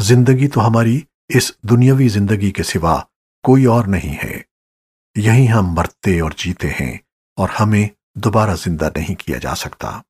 زندگی تو ہماری اس دنیاوی زندگی کے سوا کوئی اور نہیں ہے۔ یہیں ہم مرتے اور جیتے ہیں اور ہمیں دوبارہ زندہ نہیں کیا جا سکتا۔